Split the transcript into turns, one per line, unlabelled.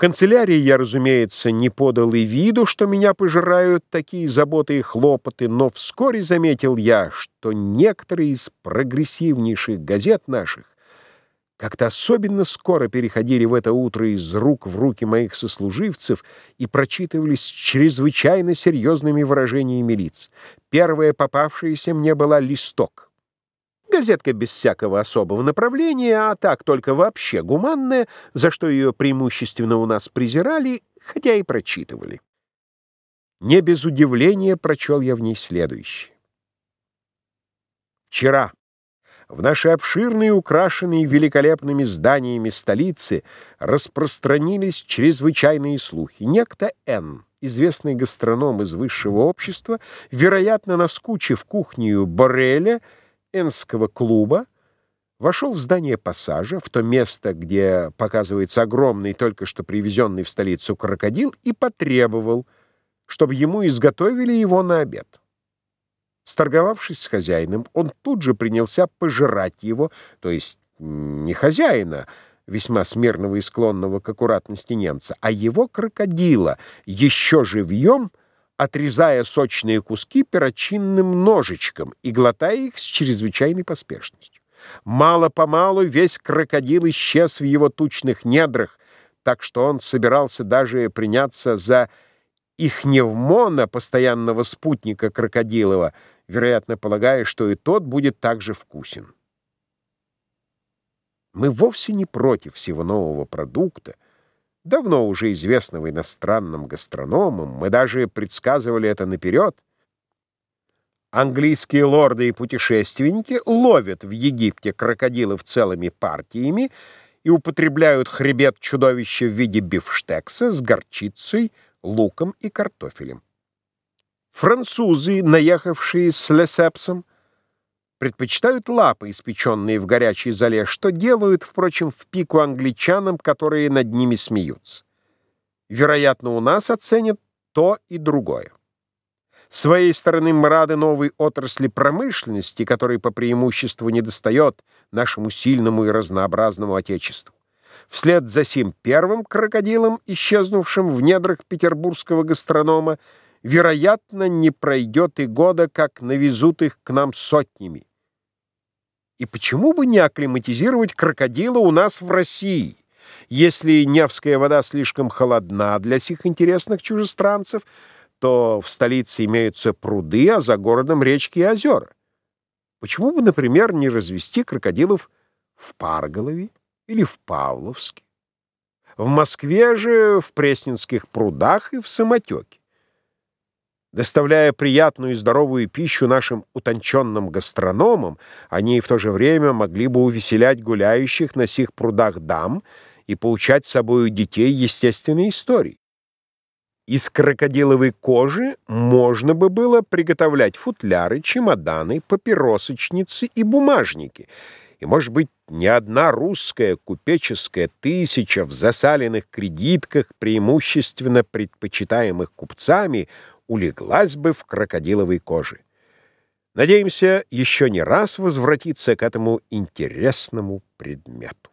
канцелярии я, разумеется, не подал и виду, что меня пожирают такие заботы и хлопоты, но вскоре заметил я, что некоторые из прогрессивнейших газет наших как-то особенно скоро переходили в это утро из рук в руки моих сослуживцев и прочитывались чрезвычайно серьезными выражениями лиц. Первая попавшаяся мне была «Листок». Газетка без всякого особого направления, а так только вообще гуманная, за что ее преимущественно у нас презирали, хотя и прочитывали. Не без удивления прочел я в ней следующее. Вчера в нашей обширной, украшенной великолепными зданиями столицы распространились чрезвычайные слухи. Некто Н., известный гастроном из высшего общества, вероятно, наскучив кухню Бореля, Энского клуба, вошел в здание пассажа, в то место, где показывается огромный, только что привезенный в столицу крокодил, и потребовал, чтобы ему изготовили его на обед. Сторговавшись с хозяином, он тут же принялся пожирать его, то есть не хозяина, весьма смирного и склонного к аккуратности немца, а его крокодила, еще живьем, отрезая сочные куски перочинным ножичком и глотая их с чрезвычайной поспешностью. Мало-помалу весь крокодил исчез в его тучных недрах, так что он собирался даже приняться за ихневмона, постоянного спутника крокодилова, вероятно, полагая, что и тот будет также вкусен. Мы вовсе не против всего нового продукта, давно уже известного иностранным гастрономам, мы даже предсказывали это наперед. Английские лорды и путешественники ловят в Египте крокодилов целыми партиями и употребляют хребет чудовища в виде бифштекса с горчицей, луком и картофелем. Французы, наехавшие с Лесепсом, предпочитают лапы, испеченные в горячей зале, что делают, впрочем, в пику англичанам, которые над ними смеются. Вероятно, у нас оценят то и другое. С своей стороны мы рады новой отрасли промышленности, которой по преимуществу недостает нашему сильному и разнообразному Отечеству. Вслед за сим первым крокодилом, исчезнувшим в недрах петербургского гастронома, вероятно, не пройдет и года, как навезут их к нам сотнями. И почему бы не акклиматизировать крокодила у нас в России? Если Невская вода слишком холодна для сих интересных чужестранцев, то в столице имеются пруды, а за городом речки и озера. Почему бы, например, не развести крокодилов в Парголове или в Павловске? В Москве же, в Пресненских прудах и в Самотеке доставляя приятную и здоровую пищу нашим утонченным гастрономам, они в то же время могли бы увеселять гуляющих на сих прудах дам и поучать собою детей естественной истории. Из крокодиловой кожи можно бы было приготовлять футляры, чемоданы, папиросочницы и бумажники. И, может быть, ни одна русская купеческая тысяча в засаленных кредитках, преимущественно предпочитаемых купцами, улеглась бы в крокодиловой коже. Надеемся еще не раз возвратиться к этому интересному предмету.